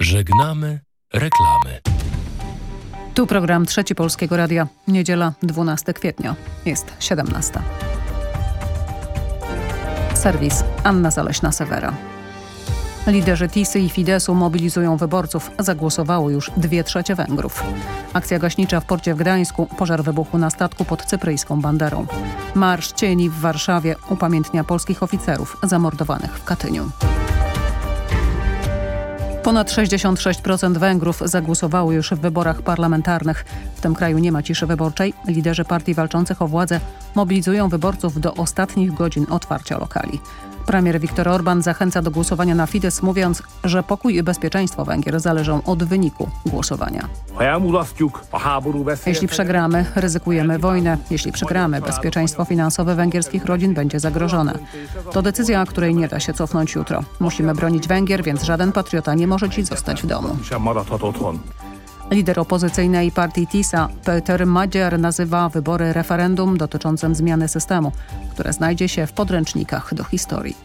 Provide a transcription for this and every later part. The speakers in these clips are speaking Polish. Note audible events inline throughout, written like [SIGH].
Żegnamy reklamy. Tu program Trzeci Polskiego Radia. Niedziela 12 kwietnia. Jest 17. Serwis Anna Zaleśna-Sewera. Liderzy Tisy i Fidesu mobilizują wyborców. Zagłosowało już dwie trzecie Węgrów. Akcja gaśnicza w porcie w Gdańsku. Pożar wybuchł na statku pod cypryjską banderą. Marsz cieni w Warszawie upamiętnia polskich oficerów zamordowanych w Katyniu. Ponad 66% Węgrów zagłosowało już w wyborach parlamentarnych. W tym kraju nie ma ciszy wyborczej. Liderzy partii walczących o władzę mobilizują wyborców do ostatnich godzin otwarcia lokali. Premier Viktor Orban zachęca do głosowania na Fidesz, mówiąc, że pokój i bezpieczeństwo Węgier zależą od wyniku głosowania. Jeśli przegramy, ryzykujemy wojnę. Jeśli przegramy, bezpieczeństwo finansowe węgierskich rodzin będzie zagrożone. To decyzja, której nie da się cofnąć jutro. Musimy bronić Węgier, więc żaden patriota nie może ci zostać w domu. Lider opozycyjnej partii TISA, Peter Madziar, nazywa wybory referendum dotyczącym zmiany systemu, które znajdzie się w podręcznikach do historii.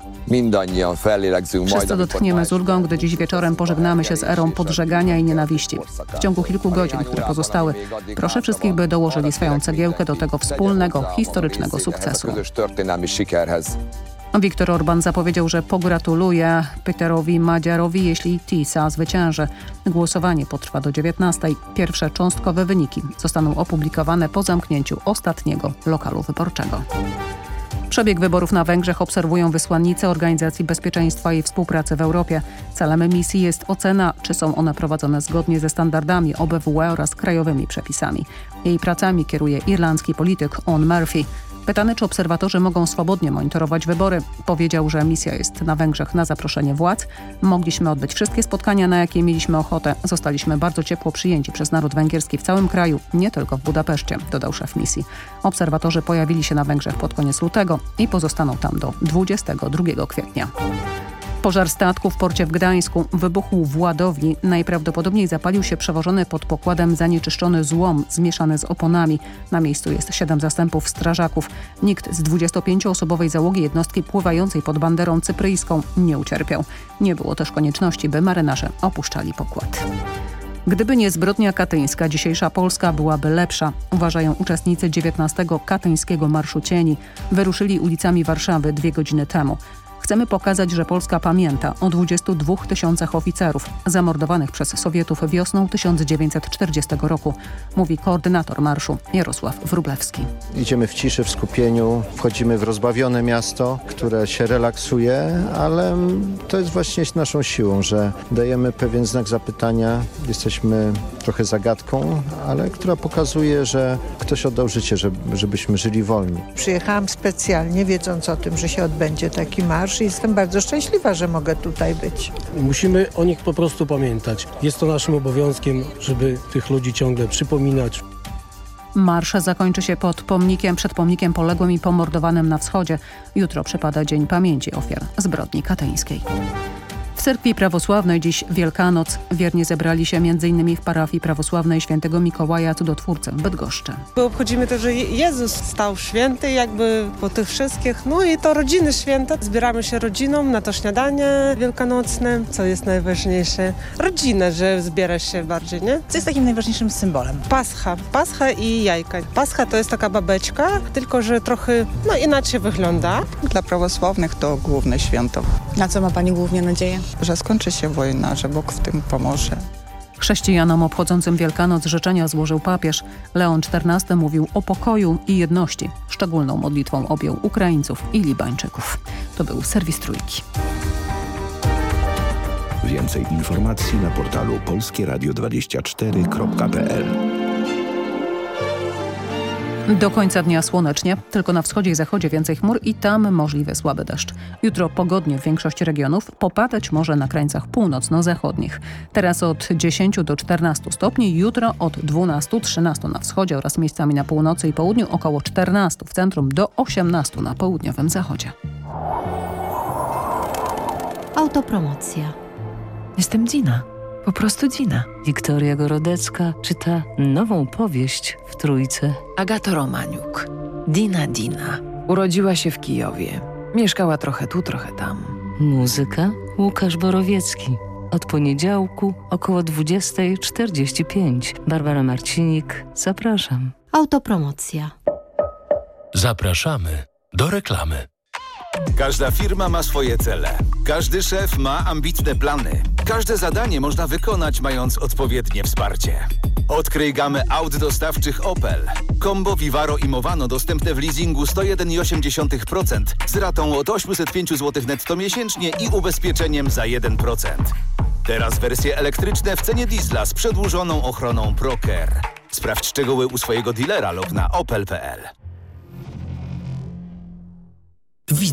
Wszyscy dotkniemy z ulgą, gdy dziś wieczorem pożegnamy się z erą podżegania i nienawiści. W ciągu kilku godzin, które pozostały, proszę wszystkich, by dołożyli swoją cegiełkę do tego wspólnego, historycznego sukcesu. Viktor Orban zapowiedział, że pogratuluje Peterowi Madziarowi, jeśli TISA zwycięży. Głosowanie potrwa do 19. Pierwsze cząstkowe wyniki zostaną opublikowane po zamknięciu ostatniego lokalu wyborczego. Przebieg wyborów na Węgrzech obserwują wysłannicy Organizacji Bezpieczeństwa i Współpracy w Europie. Celem misji jest ocena, czy są one prowadzone zgodnie ze standardami OBWE oraz krajowymi przepisami. Jej pracami kieruje irlandzki polityk On Murphy. Pytany, czy obserwatorzy mogą swobodnie monitorować wybory, powiedział, że misja jest na Węgrzech na zaproszenie władz. Mogliśmy odbyć wszystkie spotkania, na jakie mieliśmy ochotę. Zostaliśmy bardzo ciepło przyjęci przez naród węgierski w całym kraju, nie tylko w Budapeszcie, dodał szef misji. Obserwatorzy pojawili się na Węgrzech pod koniec lutego i pozostaną tam do 22 kwietnia. Pożar statku w porcie w Gdańsku wybuchł w ładowni. Najprawdopodobniej zapalił się przewożony pod pokładem zanieczyszczony złom zmieszany z oponami. Na miejscu jest siedem zastępów strażaków. Nikt z 25-osobowej załogi jednostki pływającej pod banderą cypryjską nie ucierpiał. Nie było też konieczności, by marynarze opuszczali pokład. Gdyby nie zbrodnia katyńska, dzisiejsza Polska byłaby lepsza, uważają uczestnicy 19 katyńskiego Marszu Cieni. Wyruszyli ulicami Warszawy dwie godziny temu. Chcemy pokazać, że Polska pamięta o 22 tysiącach oficerów zamordowanych przez Sowietów wiosną 1940 roku, mówi koordynator marszu Jarosław Wrublewski. Idziemy w ciszy, w skupieniu, wchodzimy w rozbawione miasto, które się relaksuje, ale to jest właśnie naszą siłą, że dajemy pewien znak zapytania, jesteśmy trochę zagadką, ale która pokazuje, że ktoś oddał życie, żebyśmy żyli wolni. Przyjechałam specjalnie, wiedząc o tym, że się odbędzie taki marsz i jestem bardzo szczęśliwa, że mogę tutaj być. Musimy o nich po prostu pamiętać. Jest to naszym obowiązkiem, żeby tych ludzi ciągle przypominać. Marsz zakończy się pod pomnikiem, przed pomnikiem poległym i pomordowanym na wschodzie. Jutro przypada Dzień Pamięci Ofiar Zbrodni Katyńskiej. W cerkwi prawosławnej dziś Wielkanoc. Wiernie zebrali się m.in. w parafii prawosławnej świętego Mikołaja Cudotwórcy w Bydgoszczy. Obchodzimy to, że Jezus stał święty jakby po tych wszystkich. No i to rodziny święte. Zbieramy się rodziną na to śniadanie wielkanocne, co jest najważniejsze. Rodzina, że zbiera się bardziej, nie? Co jest takim najważniejszym symbolem? Pascha. Pascha i jajka. Pascha to jest taka babeczka, tylko że trochę no, inaczej wygląda. Dla prawosławnych to główne święto. Na co ma Pani głównie nadzieję? Że skończy się wojna, że Bóg w tym pomoże. Chrześcijanom obchodzącym Wielkanoc życzenia złożył papież. Leon XIV mówił o pokoju i jedności. Szczególną modlitwą objął Ukraińców i Libańczyków. To był serwis Trójki. Więcej informacji na portalu polskieradio24.pl do końca dnia słonecznie, tylko na wschodzie i zachodzie więcej chmur i tam możliwy słaby deszcz. Jutro pogodnie w większości regionów, popadać może na krańcach północno-zachodnich. Teraz od 10 do 14 stopni, jutro od 12-13 na wschodzie oraz miejscami na północy i południu, około 14 w centrum do 18 na południowym zachodzie. Autopromocja. Jestem Dina. Po prostu Dina. Wiktoria Gorodecka czyta nową powieść w Trójce. Agata Romaniuk. Dina Dina. Urodziła się w Kijowie. Mieszkała trochę tu, trochę tam. Muzyka Łukasz Borowiecki. od poniedziałku około 20.45. Barbara Marcinik, zapraszam. Autopromocja. Zapraszamy do reklamy. Każda firma ma swoje cele. Każdy szef ma ambitne plany. Każde zadanie można wykonać mając odpowiednie wsparcie. Odkryj gamę aut dostawczych Opel. Combo, Vivaro i Movano dostępne w leasingu 101,8% z ratą od 805 zł netto miesięcznie i ubezpieczeniem za 1%. Teraz wersje elektryczne w cenie diesla z przedłużoną ochroną ProCare. Sprawdź szczegóły u swojego dealera lub na opel.pl.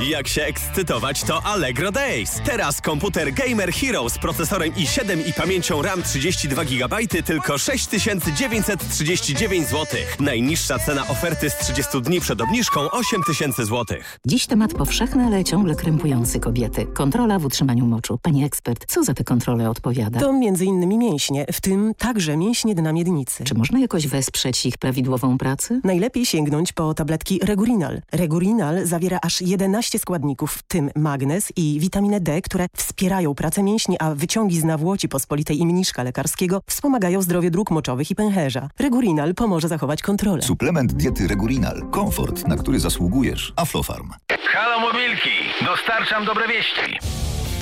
Jak się ekscytować to Allegro Days. Teraz komputer Gamer Hero z procesorem i7 i pamięcią RAM 32 GB tylko 6939 zł. Najniższa cena oferty z 30 dni przed obniżką 8000 zł. Dziś temat powszechny, ale ciągle krępujący kobiety. Kontrola w utrzymaniu moczu. Pani ekspert, co za te kontrole odpowiada? To między innymi mięśnie, w tym także mięśnie dna miednicy. Czy można jakoś wesprzeć ich prawidłową pracę? Najlepiej sięgnąć po tabletki Regurinal. Regurinal zawiera aż 11 składników, w tym magnez i witaminę D, które wspierają pracę mięśni, a wyciągi z nawłoci pospolitej i mniszka lekarskiego wspomagają zdrowie dróg moczowych i pęcherza. Regurinal pomoże zachować kontrolę. Suplement diety Regurinal. Komfort, na który zasługujesz. Aflofarm. Halo Mobilki! Dostarczam dobre wieści.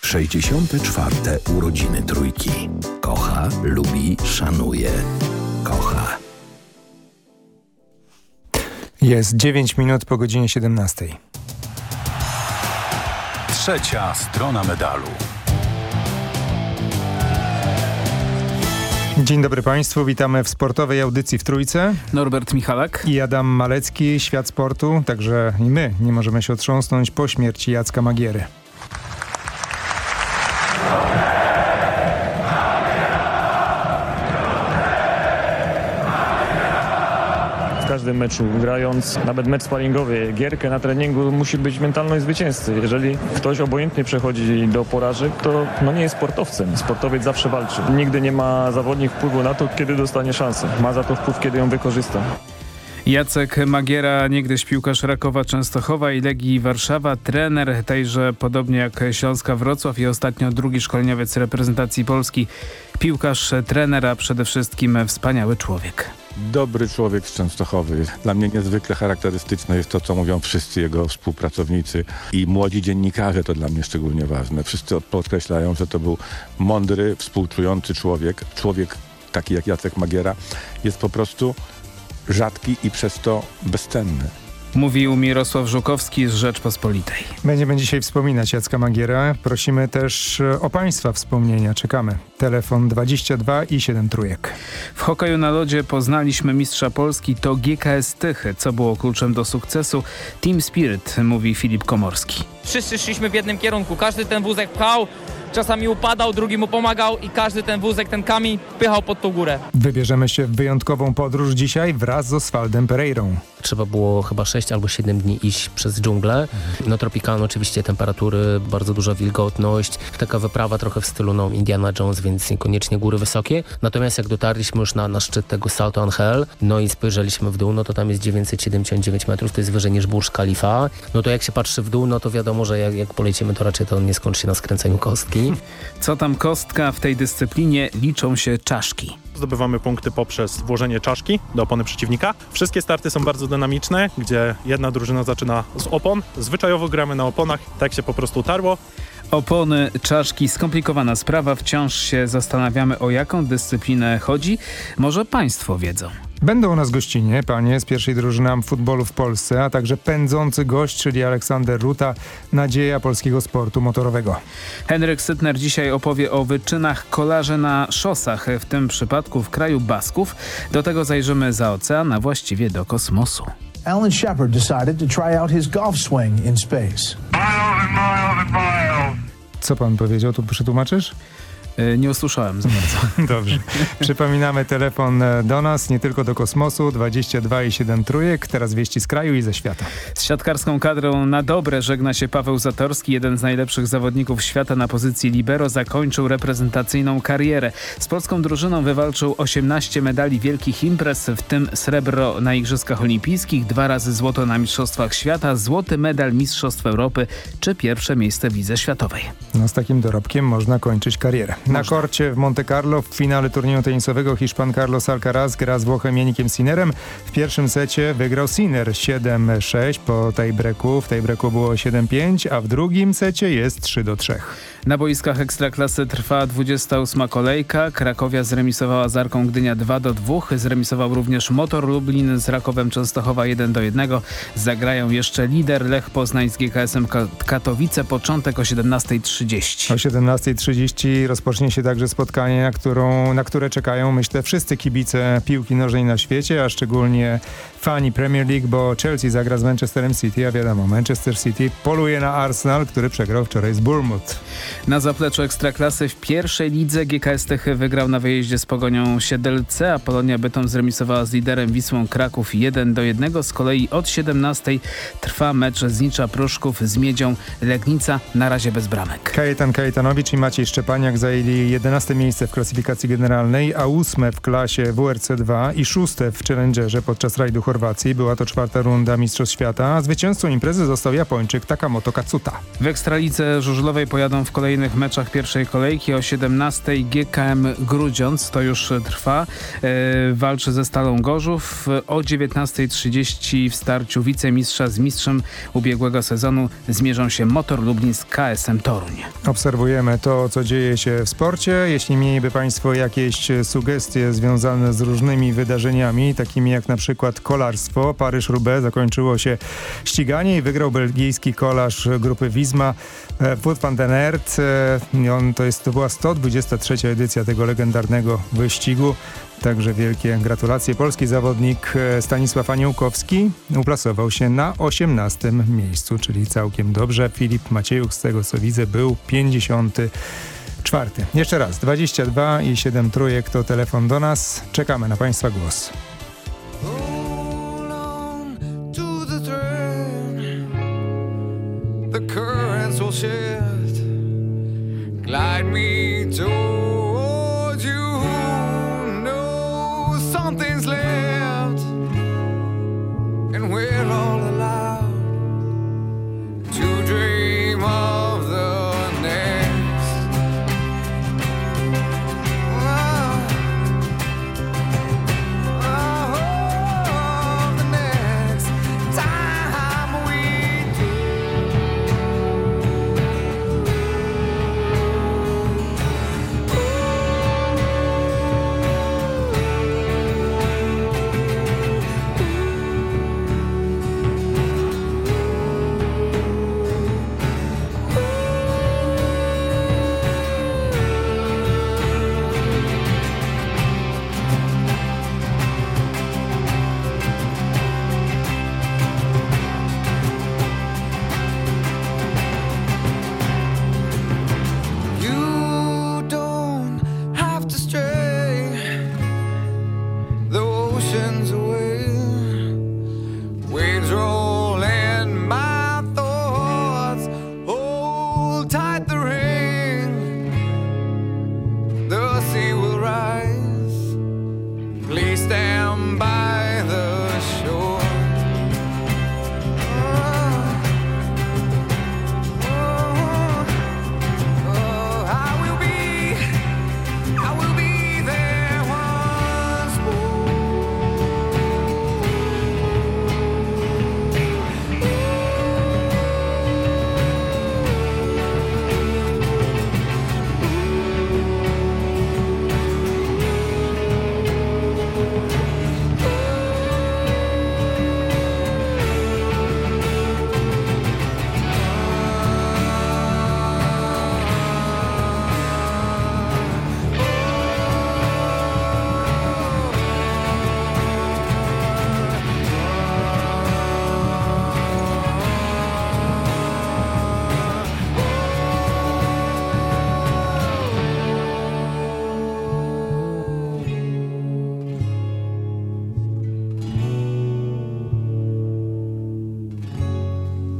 64. urodziny trójki. Kocha, lubi, szanuje. Kocha. Jest 9 minut po godzinie 17. Trzecia strona medalu. Dzień dobry Państwu, witamy w sportowej audycji w Trójce. Norbert Michalak i Adam Malecki, Świat Sportu, także i my nie możemy się otrząsnąć po śmierci Jacka Magiery. Każdym meczu grając, nawet mecz sparingowy, gierkę na treningu musi być mentalność zwycięzcy. Jeżeli ktoś obojętnie przechodzi do porażek, to no nie jest sportowcem. Sportowiec zawsze walczy. Nigdy nie ma zawodnik wpływu na to, kiedy dostanie szansę. Ma za to wpływ, kiedy ją wykorzysta. Jacek Magiera, niegdyś piłkarz Rakowa Częstochowa i Legii Warszawa, trener tejże podobnie jak Śląska Wrocław i ostatnio drugi szkoleniowiec reprezentacji Polski. Piłkarz, trener, a przede wszystkim wspaniały człowiek. Dobry człowiek z Częstochowy. Dla mnie niezwykle charakterystyczne jest to, co mówią wszyscy jego współpracownicy i młodzi dziennikarze, to dla mnie szczególnie ważne. Wszyscy podkreślają, że to był mądry, współczujący człowiek. Człowiek taki jak Jacek Magiera jest po prostu rzadki i przez to bezcenny. Mówił Mirosław Żukowski z Rzeczpospolitej. Będziemy dzisiaj wspominać Jacka Magiera. Prosimy też e, o Państwa wspomnienia. Czekamy. Telefon 22 i 7 trójek. W hokeju na lodzie poznaliśmy mistrza Polski. To GKS Tychy, co było kluczem do sukcesu. Team Spirit, mówi Filip Komorski. Wszyscy szliśmy w jednym kierunku. Każdy ten wózek pchał, czasami upadał, drugi mu pomagał i każdy ten wózek, ten kamień pychał pod tą górę. Wybierzemy się w wyjątkową podróż dzisiaj wraz z Oswaldem Pereirą. Trzeba było chyba 6 albo 7 dni iść przez dżunglę. No tropikalne oczywiście temperatury, bardzo duża wilgotność. Taka wyprawa trochę w stylu no, Indiana Jones, więc niekoniecznie góry wysokie. Natomiast jak dotarliśmy już na, na szczyt tego Salto Angel, no i spojrzeliśmy w dół, no to tam jest 979 metrów, to jest wyżej niż Burj Khalifa. No to jak się patrzy w dół, no to wiadomo, że jak, jak polecimy, to raczej to nie skończy się na skręceniu kostki. Co tam kostka? W tej dyscyplinie liczą się czaszki. Zdobywamy punkty poprzez włożenie czaszki do opony przeciwnika. Wszystkie starty są bardzo dynamiczne, gdzie jedna drużyna zaczyna z opon. Zwyczajowo gramy na oponach, tak się po prostu tarło. Opony, czaszki, skomplikowana sprawa. Wciąż się zastanawiamy o jaką dyscyplinę chodzi. Może Państwo wiedzą. Będą u nas gościnie, panie z pierwszej drużyny futbolu w Polsce, a także pędzący gość, czyli Aleksander Ruta, nadzieja polskiego sportu motorowego. Henryk Sytner dzisiaj opowie o wyczynach kolarzy na szosach, w tym przypadku w kraju Basków. Do tego zajrzymy za ocean, a właściwie do kosmosu. Alan Shepard decided to try out his golf swing in space. Co pan powiedział, tu przetłumaczysz? Nie usłyszałem za bardzo. [LAUGHS] Dobrze. Przypominamy telefon do nas, nie tylko do kosmosu, 22 i 7 trójek, teraz wieści z kraju i ze świata. Z siatkarską kadrą na dobre żegna się Paweł Zatorski, jeden z najlepszych zawodników świata na pozycji libero, zakończył reprezentacyjną karierę. Z polską drużyną wywalczył 18 medali wielkich imprez, w tym srebro na Igrzyskach Olimpijskich, dwa razy złoto na Mistrzostwach Świata, złoty medal Mistrzostw Europy czy pierwsze miejsce w Lidze Światowej. No z takim dorobkiem można kończyć karierę. Na korcie w Monte Carlo w finale turnieju tenisowego Hiszpan Carlos Alcaraz gra z Włochem Janikiem Sinerem. W pierwszym secie wygrał Sinner 7-6 po tiebreaku. W tiebreaku było 7-5, a w drugim secie jest 3-3. Na boiskach Ekstraklasy trwa 28 kolejka. Krakowia zremisowała z Arką Gdynia 2-2. Zremisował również Motor Lublin z Rakowem Częstochowa 1-1. Zagrają jeszcze lider Lech Poznań z GKS-em Katowice. Początek o 17.30. O 17.30 rozpocznie się także spotkanie, na, którą, na które czekają, myślę, wszyscy kibice piłki nożnej na świecie, a szczególnie fani Premier League, bo Chelsea zagra z Manchesterem City, a wiadomo, Manchester City poluje na Arsenal, który przegrał wczoraj z Bournemouth. Na zapleczu Ekstraklasy w pierwszej lidze GKS Tychy wygrał na wyjeździe z Pogonią Siedlce, a Polonia Bytom zremisowała z liderem Wisłą Kraków 1 do 1. Z kolei od 17 trwa mecz Znicza Pruszków z Miedzią Legnica, na razie bez bramek. Kajetan Kajetanowicz i Maciej Szczepaniak zajęli 11 miejsce w klasyfikacji generalnej, a 8 w klasie WRC2 i 6 w Challengerze podczas rajdu Chorwacji. Była to czwarta runda Mistrzostw Świata, a zwycięzcą imprezy został Japończyk Takamoto Katsuta. W Ekstralice żużlowej pojadą w kolejnych meczach pierwszej kolejki o 17 GKM Grudziądz, to już trwa, e, walczy ze Stalą Gorzów. O 19.30 w starciu wicemistrza z mistrzem ubiegłego sezonu zmierzą się Motor Lublin z KSM Toruń. Obserwujemy to, co dzieje się w sporcie. Jeśli mieliby Państwo jakieś sugestie związane z różnymi wydarzeniami, takimi jak na przykład kolarstwo, Paryż-Roubaix zakończyło się ściganie i wygrał belgijski kolarz grupy Wisma Wout van den Aert. On, to, jest, to była 123 edycja tego legendarnego wyścigu. Także wielkie gratulacje. Polski zawodnik Stanisław Aniołkowski uplasował się na 18 miejscu, czyli całkiem dobrze. Filip Maciejuch z tego co widzę był 50 czwarty. Jeszcze raz, 22 i 7 trójek to telefon do nas. Czekamy na Państwa głos. the currents will shift. Glide me towards you. No, something's left, and we're all.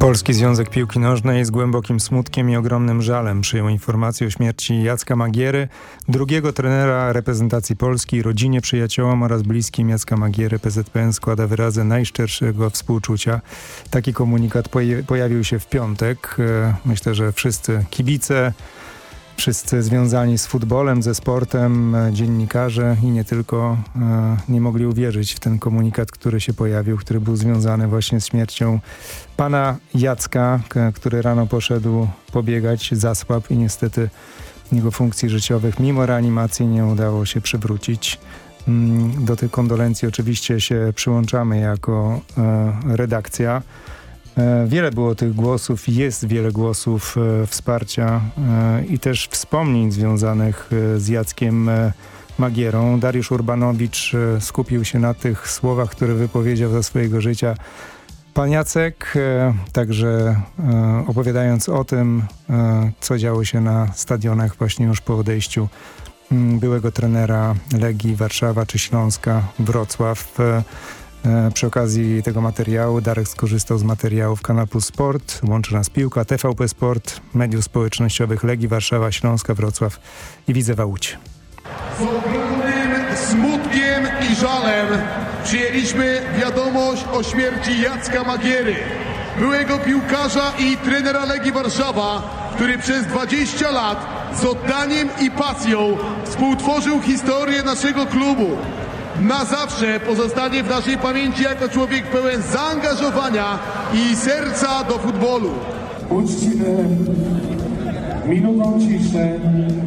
Polski Związek Piłki Nożnej z głębokim smutkiem i ogromnym żalem przyjął informację o śmierci Jacka Magiery, drugiego trenera reprezentacji Polski, rodzinie, przyjaciołom oraz bliskim Jacka Magiery. PZPN składa wyrazy najszczerszego współczucia. Taki komunikat pojawił się w piątek. E, Myślę, że wszyscy kibice, wszyscy związani z futbolem, ze sportem, e, dziennikarze i nie tylko e, nie mogli uwierzyć w ten komunikat, który się pojawił, który był związany właśnie z śmiercią pana Jacka, który rano poszedł pobiegać, zasłabł i niestety jego funkcji życiowych mimo reanimacji nie udało się przywrócić. Mm, Do tych kondolencji oczywiście się przyłączamy jako e, redakcja. E, Wiele było tych głosów, jest wiele głosów e, wsparcia e, i też wspomnień związanych z Jackiem Magierą. Dariusz Urbanowicz skupił się na tych słowach, które wypowiedział za swojego życia pan Jacek, także opowiadając o tym, co działo się na stadionach właśnie już po odejściu mm, byłego trenera Legii Warszawa czy Śląska Wrocław. E, Przy okazji tego materiału Darek skorzystał z materiałów Kanal Plus Sport, Łączy Nas Piłka, TVP Sport, mediów społecznościowych Legii Warszawa, Śląska, Wrocław i Widzewa Łódź. Z ogromnym smutkiem i żalem przyjęliśmy wiadomość o śmierci Jacka Magiery, byłego piłkarza i trenera Legii Warszawa, który przez 20 lat z oddaniem i pasją współtworzył historię naszego klubu. Na zawsze pozostanie w naszej pamięci jako człowiek pełen zaangażowania i serca do futbolu. Uczcimy minutą ciszy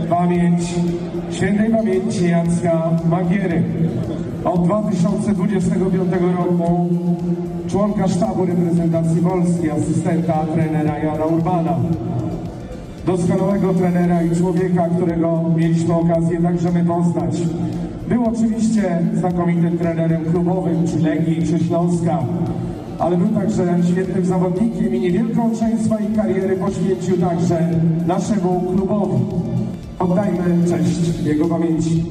pamięć świętej pamięci Jacka Magiery. Od 2025 roku członka sztabu reprezentacji Polski, asystenta trenera Jana Urbana. Doskonałego trenera i człowieka, którego mieliśmy okazję także my poznać. Był oczywiście znakomitym trenerem klubowym, czy Legii, czy Śląska, ale był także świetnym zawodnikiem i niewielką część swojej kariery poświęcił także naszemu klubowi. Oddajmy cześć jego pamięci.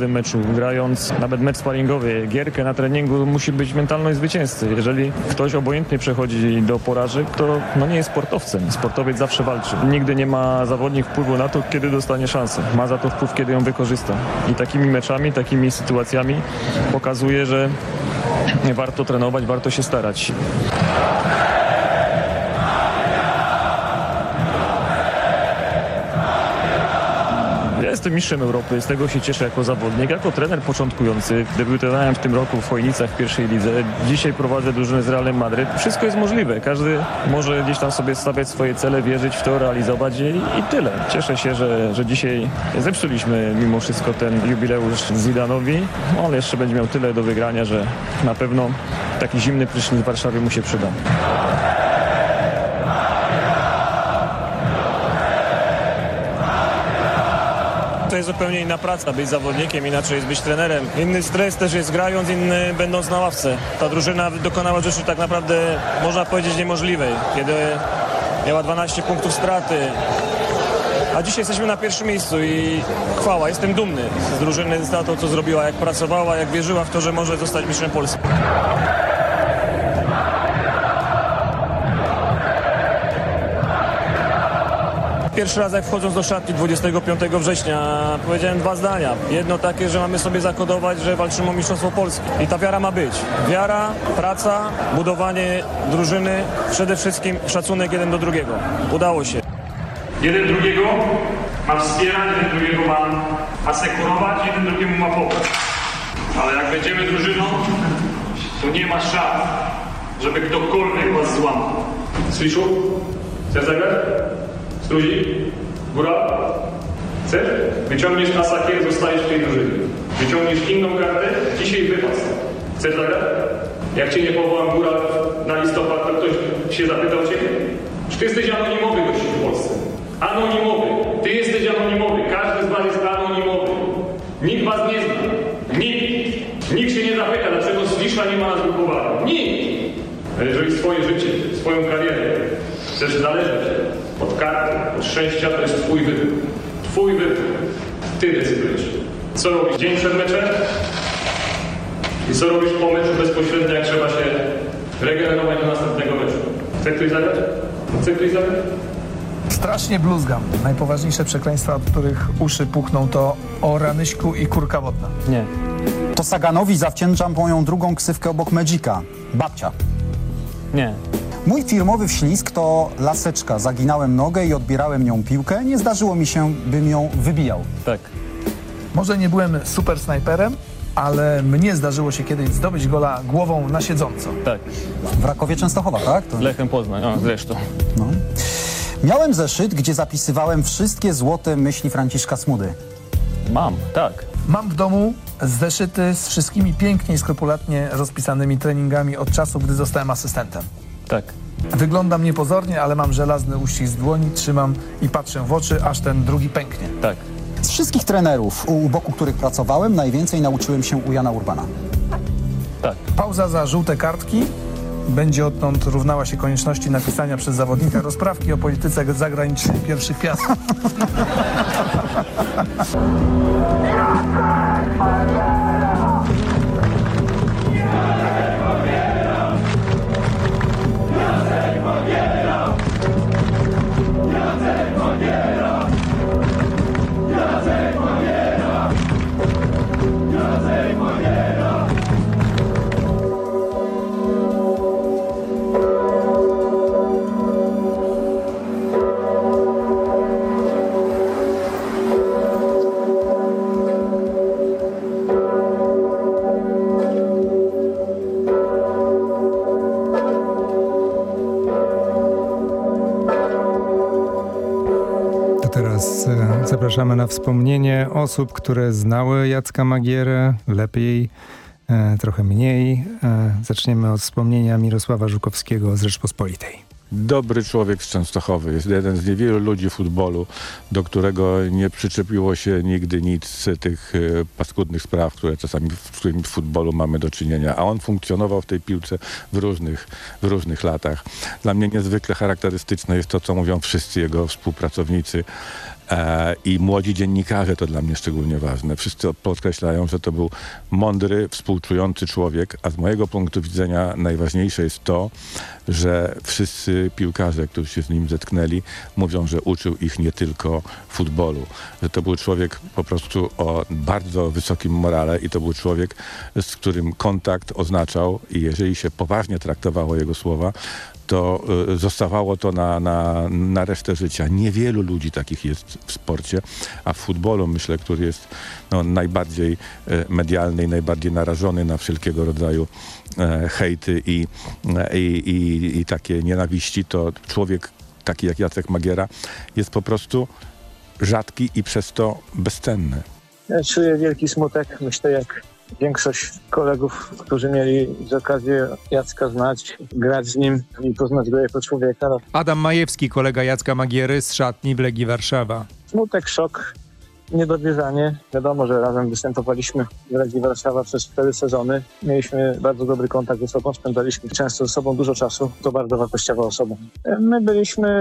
Każdym meczu grając, nawet mecz sparingowy, gierkę na treningu musi być mentalność zwycięzcy. Jeżeli ktoś obojętnie przechodzi do porażek, to no nie jest sportowcem. Sportowiec zawsze walczy. Nigdy nie ma zawodnik wpływu na to, kiedy dostanie szansę. Ma za to wpływ, kiedy ją wykorzysta. I takimi meczami, takimi sytuacjami pokazuje, że warto trenować, warto się starać. Jestem mistrzem Europy, z tego się cieszę jako zawodnik, jako trener początkujący. Debiutowałem w tym roku w Chojnicach w pierwszej lidze. Dzisiaj prowadzę drużynę z Realem Madryt. Wszystko jest możliwe. Każdy może gdzieś tam sobie stawiać swoje cele, wierzyć w to, realizować je i, tyle. Cieszę się, że, że dzisiaj zepsuliśmy mimo wszystko ten jubileusz Zidanowi, no, ale jeszcze będzie miał tyle do wygrania, że na pewno taki zimny prysznic w Warszawie mu się przyda. Jest zupełnie inna praca, być zawodnikiem, inaczej jest być trenerem. Inny stres też jest grając, inny będąc na ławce. Ta drużyna dokonała rzeczy tak naprawdę, można powiedzieć, niemożliwej. Kiedy miała 12 punktów straty. A dzisiaj jesteśmy na pierwszym miejscu i chwała, jestem dumny z drużyny, za to, co zrobiła, jak pracowała, jak wierzyła w to, że może zostać mistrzem Polski. Pierwszy raz jak wchodząc do szatni 25 września powiedziałem dwa zdania. Jedno takie, że mamy sobie zakodować, że walczymy o Mistrzostwo Polski. I ta wiara ma być. Wiara, praca, budowanie drużyny, przede wszystkim szacunek jeden do drugiego. Udało się. Jeden drugiego ma wspierać, jeden drugiego ma asekurować, jeden drugiemu ma pomóc. Ale jak będziemy drużyną, to nie ma szans, żeby ktokolwiek was złamał. Słyszu? Chcesz zagrać? Struzik? Góra? Chcesz? Wyciągniesz asakier, zostajesz w tej drużynie. Wyciągniesz inną kartę, dzisiaj wypas. Chcesz zagrać? Jak cię nie powołam góra na listopad, to ktoś się zapytał ciebie? Czy ty jesteś anonimowy gościu w Polsce? Anonimowy. Ty jesteś anonimowy. Każdy z was jest anonimowy. Nikt was nie zna. Nikt. Nikt się nie zapyta, dlaczego Slisza nie ma nas grupowania. Nikt. Jeżeli swoje życie, swoją karierę chcesz zależeć od karty, od szczęścia, to jest twój wybór. Twój wybór. Ty decydujesz. Co robisz dzień przed meczem? I co robisz po meczu bezpośrednio, jak trzeba się regenerować do następnego meczu? Chce ktoś zagrać? Chce ktoś zagrać? Strasznie bluzgam. Najpoważniejsze przekleństwa, od których uszy puchną to o Ranyśku i kurka wodna. Nie. To Saganowi zawdzięczam moją drugą ksywkę obok Magica. Babcia. Nie. Mój firmowy wślizg to laseczka. Zaginałem nogę i odbierałem nią piłkę. Nie zdarzyło mi się, bym ją wybijał. Tak. Może nie byłem super snajperem, ale mnie zdarzyło się kiedyś zdobyć gola głową na siedząco. Tak. W Rakowie Częstochowa, tak? To... Lechem Poznań, a zresztą. No. Miałem zeszyt, gdzie zapisywałem wszystkie złote myśli Franciszka Smudy. Mam, tak. Mam w domu zeszyty z wszystkimi pięknie i skrupulatnie rozpisanymi treningami od czasu, gdy zostałem asystentem. Tak. Wyglądam niepozornie, ale mam żelazny uścisk dłoni, trzymam i patrzę w oczy, aż ten drugi pęknie. Tak. Z wszystkich trenerów, u boku których pracowałem, najwięcej nauczyłem się u Jana Urbana. Tak. Pauza za żółte kartki będzie odtąd równała się konieczności napisania przez zawodnika rozprawki o polityce zagranicznej pierwszych piastów. [LAUGHS] [LAUGHS] zapraszamy na wspomnienie osób, które znały Jacka Magierę lepiej, e, trochę mniej. E, zaczniemy od wspomnienia Mirosława Żukowskiego z Rzeczpospolitej. Dobry człowiek z Częstochowy. Jest jeden z niewielu ludzi futbolu, do którego nie przyczepiło się nigdy nic z tych e, paskudnych spraw, które czasami w, w futbolu mamy do czynienia. A on funkcjonował w tej piłce w różnych, w różnych latach. Dla mnie niezwykle charakterystyczne jest to, co mówią wszyscy jego współpracownicy. E, I młodzi dziennikarze to dla mnie szczególnie ważne. Wszyscy podkreślają, że to był mądry, współczujący człowiek, a z mojego punktu widzenia najważniejsze jest to, że wszyscy piłkarze, którzy się z nim zetknęli, mówią, że uczył ich nie tylko futbolu. Że to był człowiek po prostu o bardzo wysokim morale i to był człowiek, z którym kontakt oznaczał i jeżeli się poważnie traktowało jego słowa, to y, zostawało to na, na, na resztę życia. Niewielu ludzi takich jest w sporcie, a w futbolu myślę, który jest no, najbardziej e, medialny i najbardziej narażony na wszelkiego rodzaju e, hejty i, e, i, i, i takie nienawiści, to człowiek taki jak Jacek Magiera jest po prostu rzadki i przez to bezcenny. Ja czuję wielki smutek. Myślę, jak większość kolegów, którzy mieli okazję Jacka znać, grać z nim i poznać go jako człowieka. Adam Majewski, kolega Jacka Magiery z szatni w Legii Warszawa. smutek, szok niedowierzanie. Wiadomo, że razem występowaliśmy w Legii Warszawa przez cztery sezony. Mieliśmy bardzo dobry kontakt ze sobą, spędzaliśmy często ze sobą dużo czasu. To bardzo wartościowa osoba. My byliśmy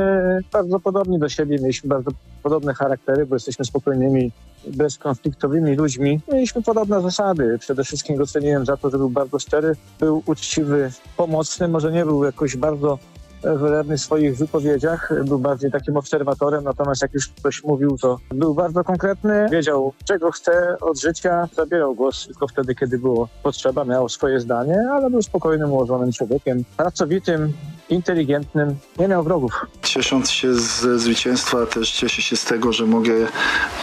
bardzo podobni do siebie, mieliśmy bardzo podobne charaktery, bo jesteśmy spokojnymi, bezkonfliktowymi ludźmi. Mieliśmy podobne zasady. Przede wszystkim go ceniłem za to, że był bardzo szczery, był uczciwy, pomocny, może nie był jakoś bardzo wylewny w swoich wypowiedziach, był bardziej takim obserwatorem, natomiast jak już ktoś mówił, to był bardzo konkretny, wiedział czego chce od życia, zabierał głos tylko wtedy, kiedy było potrzeba, miał swoje zdanie, ale był spokojnym, ułożonym człowiekiem, pracowitym, inteligentnym, nie miał wrogów. Ciesząc się ze zwycięstwa, też cieszę się z tego, że mogę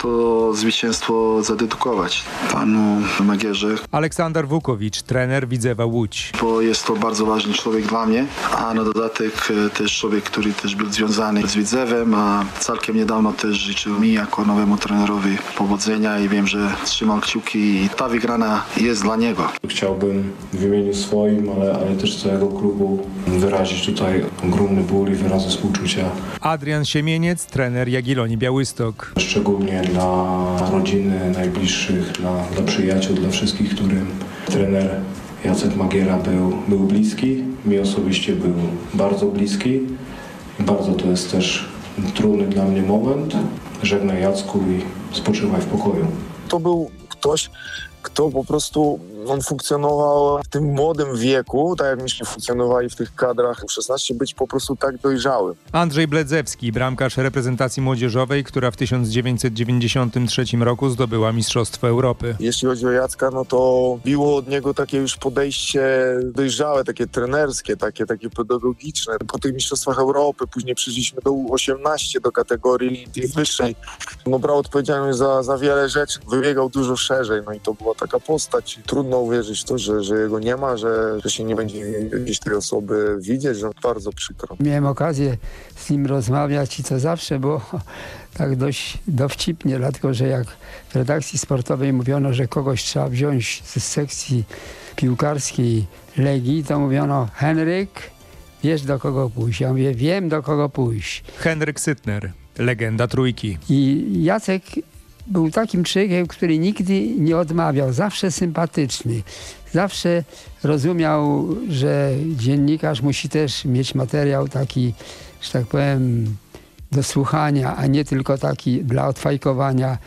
to zwycięstwo zadedykować panu Magierze, Aleksander Wukowicz, trener Widzewa Łódź. bo jest to bardzo ważny człowiek dla mnie, a na dodatek e, też człowiek, który też był związany z Widzewem, a całkiem niedawno też życzył mi jako nowemu trenerowi powodzenia i wiem, że trzymał kciuki i ta wygrana jest dla niego. Chciałbym w imieniu swoim, ale, ale też całego klubu wyrazić tutaj ogromny ból i wyrazy współczucia, Adrian Siemieniec, trener Jagiellonii Białystok. szczególnie dla rodziny, najbliższych, dla, dla przyjaciół, dla wszystkich, którym trener Jacek Magiera był, był bliski. Mi osobiście był bardzo bliski. Bardzo to jest też trudny dla mnie moment. Żegnaj Jacku i spoczywaj w pokoju. To był ktoś, kto po prostu on funkcjonował w tym młodym wieku, tak jak myśmy funkcjonowali w tych kadrach 16, być po prostu tak dojrzałym. Andrzej Bledzewski, bramkarz reprezentacji młodzieżowej, która w 1993 roku zdobyła Mistrzostwo Europy. Jeśli chodzi o Jacka, no to biło od niego takie już podejście dojrzałe, takie trenerskie, takie, takie pedagogiczne. Po tych Mistrzostwach Europy później przyszliśmy do U18, do kategorii tej wyższej. No brał odpowiedzialność za, za wiele rzeczy, wybiegał dużo szerzej, no i to była taka postać. Trudno uwierzyć w to, że, że jego nie ma, że, że się nie będzie gdzieś tej osoby widzieć, że bardzo przykro. Miałem okazję z nim rozmawiać i to zawsze było tak dość dowcipnie, dlatego że jak w redakcji sportowej mówiono, że kogoś trzeba wziąć z sekcji piłkarskiej Legii, to mówiono Henryk, wiesz do kogo pójść. Ja mówię, wiem do kogo pójść. Henryk Sytner, legenda trójki. I Jacek był takim człowiekiem, który nigdy nie odmawiał, zawsze sympatyczny. Zawsze rozumiał, że dziennikarz musi też mieć materiał taki, że tak powiem, do słuchania, a nie tylko taki dla odfajkowania.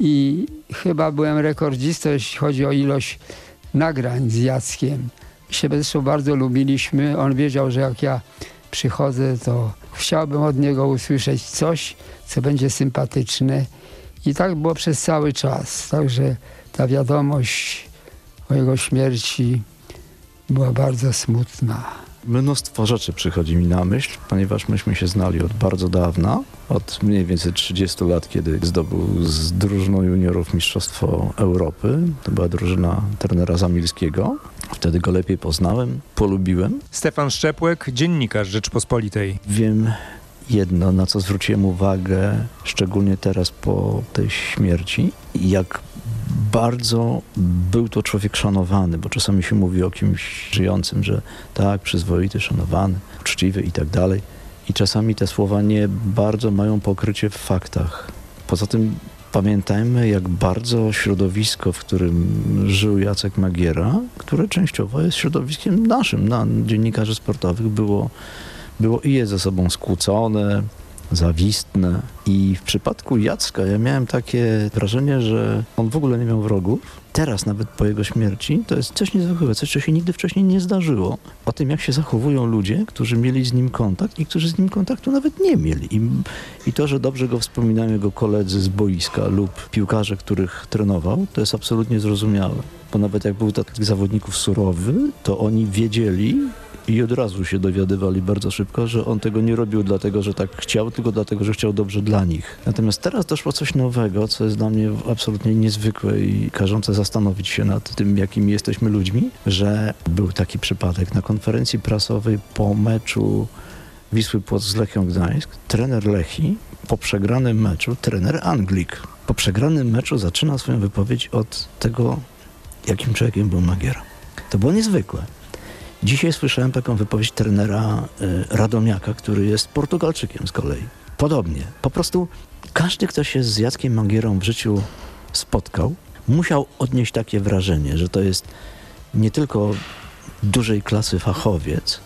I chyba byłem rekordzistą, jeśli chodzi o ilość nagrań z Jackiem. Się zresztą bardzo lubiliśmy. On wiedział, że jak ja przychodzę, to chciałbym od niego usłyszeć coś, co będzie sympatyczne. I tak było przez cały czas. Także ta wiadomość o jego śmierci była bardzo smutna. Mnóstwo rzeczy przychodzi mi na myśl, ponieważ myśmy się znali od bardzo dawna, od mniej więcej 30 lat, kiedy zdobył z drużyną juniorów Mistrzostwo Europy. To była drużyna trenera Zamilskiego. Wtedy go lepiej poznałem, polubiłem. Stefan Szczepłek, dziennikarz Rzeczpospolitej. Wiem jedno, na co zwróciłem uwagę, szczególnie teraz po tej śmierci, jak bardzo był to człowiek szanowany, bo czasami się mówi o kimś żyjącym, że tak, przyzwoity, szanowany, uczciwy i tak dalej. I czasami te słowa nie bardzo mają pokrycie w faktach. Poza tym pamiętajmy, jak bardzo środowisko, w którym żył Jacek Magiera, które częściowo jest środowiskiem naszym, na dziennikarzy sportowych, było, było i jest ze sobą skłócone, zawistne. I w przypadku Jacka ja miałem takie wrażenie, że on w ogóle nie miał wrogów. Teraz nawet po jego śmierci to jest coś niezwykłego, coś, co się nigdy wcześniej nie zdarzyło. O tym, jak się zachowują ludzie, którzy mieli z nim kontakt i którzy z nim kontaktu nawet nie mieli. I, i to, że dobrze go wspominają jego koledzy z boiska lub piłkarze, których trenował, to jest absolutnie zrozumiałe. Bo nawet jak był takich zawodników surowy, to oni wiedzieli, i od razu się dowiadywali bardzo szybko, że on tego nie robił dlatego, że tak chciał, tylko dlatego, że chciał dobrze dla nich. Natomiast teraz doszło coś nowego, co jest dla mnie absolutnie niezwykłe i każące zastanowić się nad tym, jakimi jesteśmy ludźmi, że był taki przypadek na konferencji prasowej po meczu Wisły Płoc z Lechią Gdańsk. Trener Lechi po przegranym meczu, trener Anglik, po przegranym meczu zaczyna swoją wypowiedź od tego, jakim człowiekiem był Magiera. To było niezwykłe. Dzisiaj słyszałem taką wypowiedź trenera y, Radomiaka, który jest Portugalczykiem z kolei. Podobnie. Po prostu każdy, kto się z Jackiem Magierą w życiu spotkał, musiał odnieść takie wrażenie, że to jest nie tylko dużej klasy fachowiec,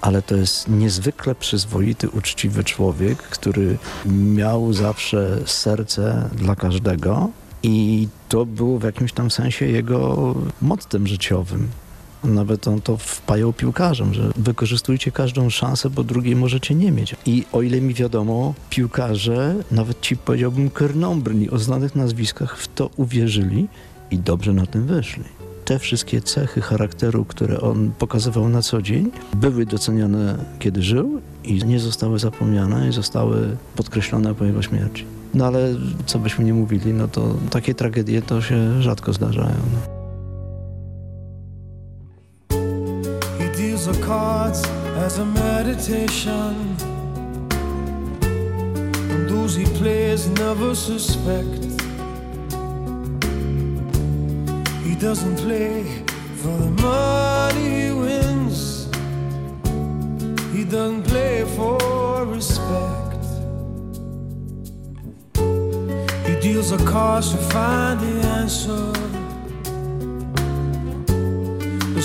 ale to jest niezwykle przyzwoity, uczciwy człowiek, który miał zawsze serce dla każdego i to było w jakimś tam sensie jego mottem życiowym. Nawet on to wpajał piłkarzom, że wykorzystujcie każdą szansę, bo drugiej możecie nie mieć. I o ile mi wiadomo, piłkarze, nawet ci powiedziałbym krnąbrni o znanych nazwiskach w to uwierzyli i dobrze na tym wyszli. Te wszystkie cechy charakteru, które on pokazywał na co dzień, były docenione, kiedy żył i nie zostały zapomniane i zostały podkreślone po jego śmierci. No ale co byśmy nie mówili, no to takie tragedie to się rzadko zdarzają. Cards as a meditation. And those he plays never suspect. He doesn't play for the money he wins. He doesn't play for respect. He deals a cards to find the answer.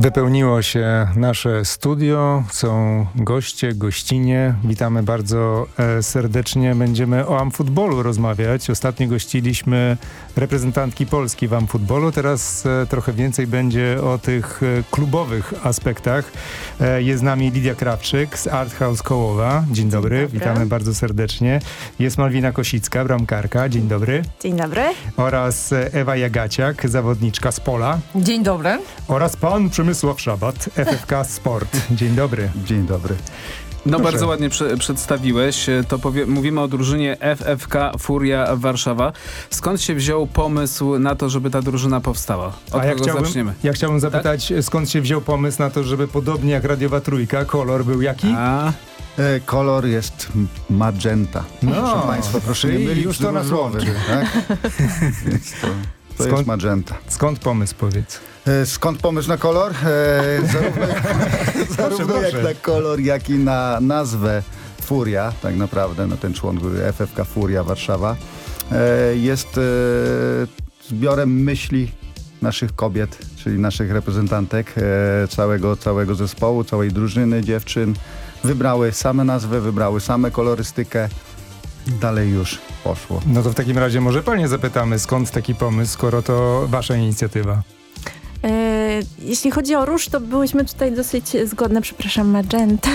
Wypełniło się nasze studio, są goście, gościnie. Witamy bardzo e, serdecznie. Będziemy o amfutbolu rozmawiać. Ostatnio gościliśmy reprezentantki Polski w amfutbolu. Teraz e, trochę więcej będzie o tych e, klubowych aspektach. E, jest z nami Lidia Krawczyk z Art House Kołowa. Dzień dobry. dobry. Witamy bardzo serdecznie. Jest Malwina Kosicka, bramkarka. Dzień dobry. Dzień dobry. Oraz Ewa Jagaciak, zawodniczka z Pola. Dzień dobry. Oraz pan Przemysław Szabat, FFK Sport. Dzień dobry. Dzień dobry. No Proszę. bardzo ładnie prze przedstawiłeś. To powie mówimy o drużynie FFK Furia Warszawa. Skąd się wziął pomysł na to, żeby ta drużyna powstała? Od A ja chciałbym, zaczniemy? ja chciałbym zapytać, skąd się wziął pomysł na to, żeby podobnie jak Radiowa Trójka, kolor był jaki? A, E, kolor jest magenta. No, proszę Państwa, proszę nie mylić już to różowym, łączy. Tak? [LAUGHS] To to Skąd- jest magenta. Skąd pomysł, powiedz? E, skąd pomysł na kolor? E, [LAUGHS] zarówno zarówno proszę. jak na kolor, jak i na nazwę Furia, tak naprawdę, no ten człon był FFK Furia Warszawa, e, jest e, zbiorem myśli naszych kobiet, czyli naszych reprezentantek, e, całego, całego zespołu, całej drużyny dziewczyn. Wybrały same nazwy, wybrały same kolorystykę. Dalej już poszło. No to w takim razie może panie zapytamy, skąd taki pomysł, skoro to wasza inicjatywa? E, jeśli chodzi o róż, to byłyśmy tutaj dosyć zgodne, przepraszam, magenta.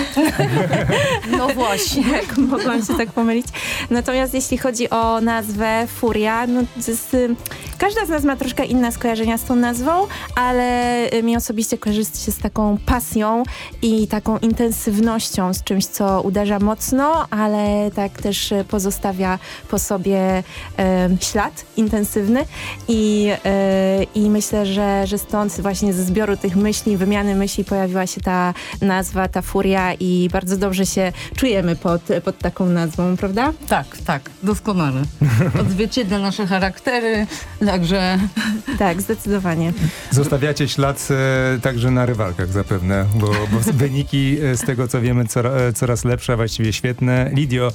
No właśnie. [LAUGHS] tak, mogłam się tak pomylić. Natomiast jeśli chodzi o nazwę Furia, no jest, każda z nas ma troszkę inne skojarzenia z tą nazwą, ale mi osobiście kojarzy się z taką pasją i taką intensywnością, z czymś, co uderza mocno, ale tak też pozostawia po sobie em, ślad intensywny i, y, i myślę, że, że stąd właśnie ze zbioru tych myśli, wymiany myśli pojawiła się ta nazwa, ta furia i bardzo dobrze się czujemy pod, pod taką nazwą, prawda? Tak, tak, doskonale. [LAUGHS] Odzwierciedla nasze charaktery, także... [LAUGHS] Tak, zdecydowanie. Zostawiacie ślad e, także na rywalkach zapewne, bo, bo [LAUGHS] wyniki e, z tego co wiemy cora, e, coraz lepsze, a właściwie świetne. Lidio,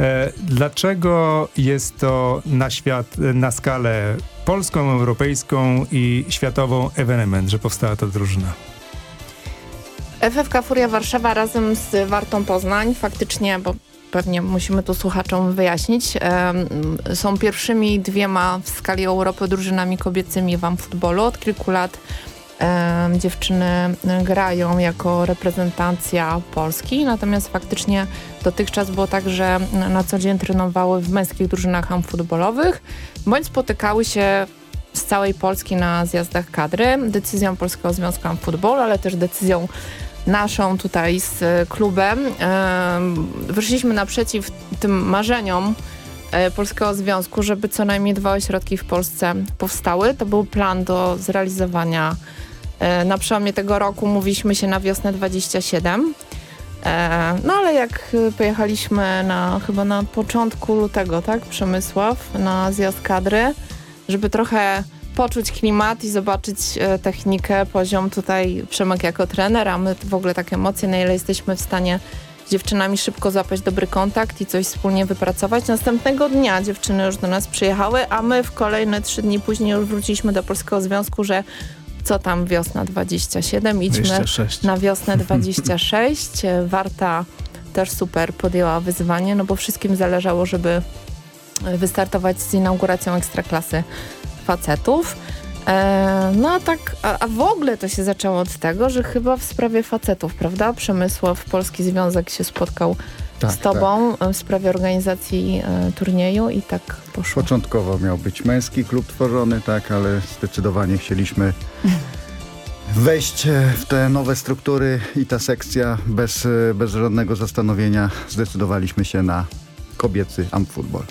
e, dlaczego jest to na świat, na skalę polską, europejską i światową ewenement, że powstała ta drużyna? FFK Furia Warszawa razem z Wartą Poznań faktycznie, bo pewnie musimy tu słuchaczom wyjaśnić, są pierwszymi dwiema w skali Europy drużynami kobiecymi w futbolu. Od kilku lat dziewczyny grają jako reprezentacja Polski, natomiast faktycznie dotychczas było tak, że na co dzień trenowały w męskich drużynach futbolowych, bądź spotykały się z całej Polski na zjazdach kadry. Decyzją Polskiego Związku Futbolu, ale też decyzją naszą tutaj z e, klubem em, wyszliśmy naprzeciw tym marzeniom e, Polskiego Związku, żeby co najmniej dwa ośrodki w Polsce powstały. To był plan do zrealizowania e, na przełomie tego roku. Mówiliśmy się na wiosnę 27. E, No ale jak e, pojechaliśmy na chyba na początku lutego, tak, Przemysław, na zjazd kadry, żeby trochę poczuć klimat i zobaczyć e, technikę, poziom tutaj Przemek jako trener, a my w ogóle takie emocje, na ile jesteśmy w stanie z dziewczynami szybko złapać dobry kontakt i coś wspólnie wypracować. Następnego dnia dziewczyny już do nas przyjechały, a my w kolejne trzy dni później już wróciliśmy do Polskiego Związku, że co tam wiosna 27, idźmy 26. na wiosnę 26. E, [LAUGHS] Warta też super podjęła wyzwanie, no bo wszystkim zależało, żeby wystartować z inauguracją Ekstraklasy facetów. E, no a tak, a, a w ogóle to się zaczęło od tego, że chyba w sprawie facetów, prawda? Przemysław, Polski Związek się spotkał Tak, z tobą e, w sprawie organizacji e, turnieju i tak poszło. Początkowo miał być męski klub tworzony, tak, ale zdecydowanie chcieliśmy wejść e, w te nowe struktury i ta sekcja bez, bez żadnego zastanowienia zdecydowaliśmy się na kobiecy amfutbol.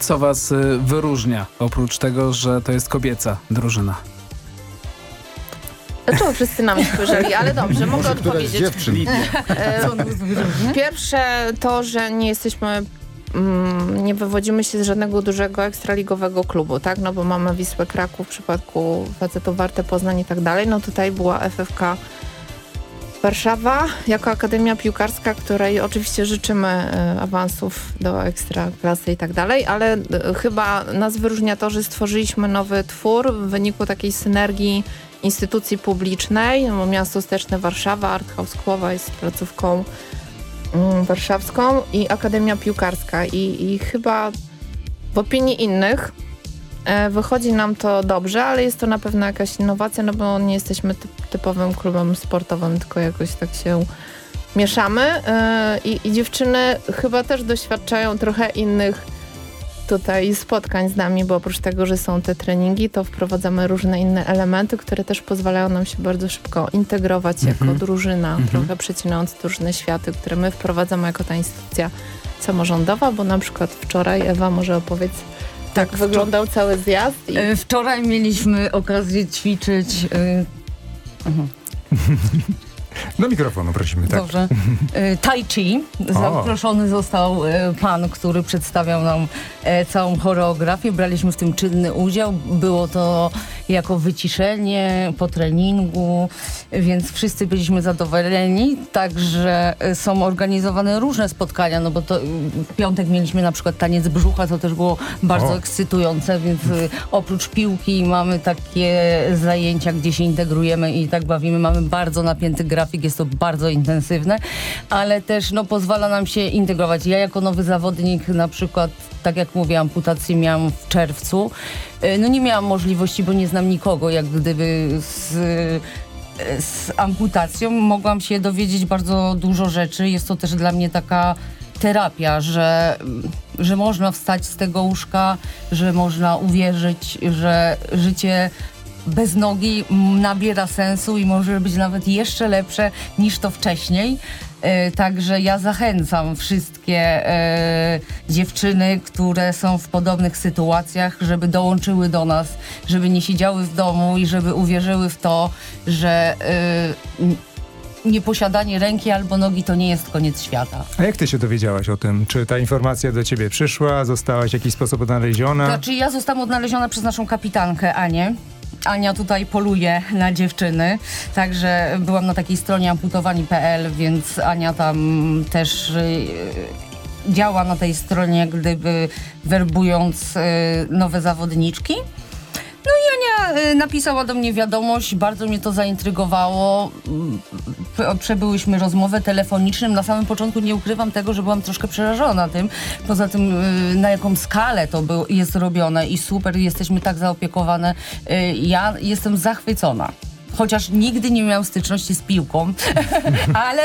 Co was wyróżnia, oprócz tego, że to jest kobieca drużyna? Dlaczego wszyscy na mnie spojrzeli? Ale dobrze, mogę odpowiedzieć. dziewczyn. E? Pierwsze to, że nie jesteśmy, mm, nie wywodzimy się z żadnego dużego ekstraligowego klubu, tak? No bo mamy Wisłę Kraków w przypadku facetów Warte Poznań i tak dalej. No tutaj była FFK Warszawa jako Akademia Piłkarska, której oczywiście życzymy e, awansów do ekstraklasy i tak dalej, ale e, chyba nas wyróżnia to, że stworzyliśmy nowy twór w wyniku takiej synergii instytucji publicznej. No, Miasto Steczne Warszawa, Art House Kłowa jest placówką mm, warszawską i Akademia Piłkarska i, i chyba w opinii innych e, wychodzi nam to dobrze, ale jest to na pewno jakaś innowacja, no bo nie jesteśmy typ, typowym klubem sportowym, tylko jakoś tak się mieszamy e, i, i dziewczyny chyba też doświadczają trochę innych tutaj spotkań z nami, bo oprócz tego, że są te treningi, to wprowadzamy różne inne elementy, które też pozwalają nam się bardzo szybko integrować jako Mhm. drużyna, Mhm. trochę przecinając te różne światy, które my wprowadzamy jako ta instytucja samorządowa, bo na przykład wczoraj Ewa może opowiedz, tak wyglądał cały zjazd. I... E, Wczoraj mieliśmy okazję ćwiczyć. e, mhm. [LAUGHS] Do mikrofonu prosimy, tak. Dobrze. E, Tai Chi. Zaproszony został e, pan, który przedstawiał nam e, całą choreografię. Braliśmy w tym czynny udział. Było to jako wyciszenie po treningu, więc wszyscy byliśmy zadowoleni. Także są organizowane różne spotkania, no bo to w piątek mieliśmy na przykład taniec brzucha, to też było bardzo O. ekscytujące, więc oprócz piłki mamy takie zajęcia, gdzie się integrujemy i tak bawimy. Mamy bardzo napięty grafik, jest to bardzo intensywne, ale też no, pozwala nam się integrować. Ja jako nowy zawodnik na przykład, tak jak mówię, amputację miałam w czerwcu. Y, No nie miałam możliwości, bo nie znam nikogo, jak gdyby z z amputacją mogłam się dowiedzieć bardzo dużo rzeczy. Jest to też dla mnie taka terapia, że, że można wstać z tego łóżka, że można uwierzyć, że życie bez nogi nabiera sensu i może być nawet jeszcze lepsze niż to wcześniej. E, Także ja zachęcam wszystkie e, dziewczyny, które są w podobnych sytuacjach, żeby dołączyły do nas, żeby nie siedziały w domu i żeby uwierzyły w to, że e, nieposiadanie ręki albo nogi to nie jest koniec świata. A jak ty się dowiedziałaś o tym? Czy ta informacja do ciebie przyszła? Zostałaś w jakiś sposób odnaleziona? Znaczy ja zostałam odnaleziona przez naszą kapitankę Anię. Ania tutaj poluje na dziewczyny, także byłam na takiej stronie amputowani.pl, więc Ania tam też y, działa na tej stronie, gdyby werbując y, nowe zawodniczki. No i Ania y, napisała do mnie wiadomość, bardzo mnie to zaintrygowało. Przebyłyśmy rozmowę telefoniczną. Na samym początku nie ukrywam tego, że byłam troszkę przerażona tym. Poza tym y, na jaką skalę to był, jest robione i super, jesteśmy tak zaopiekowane. Y, Ja jestem zachwycona. Chociaż nigdy nie miałam styczności z piłką, [LAUGHS] ale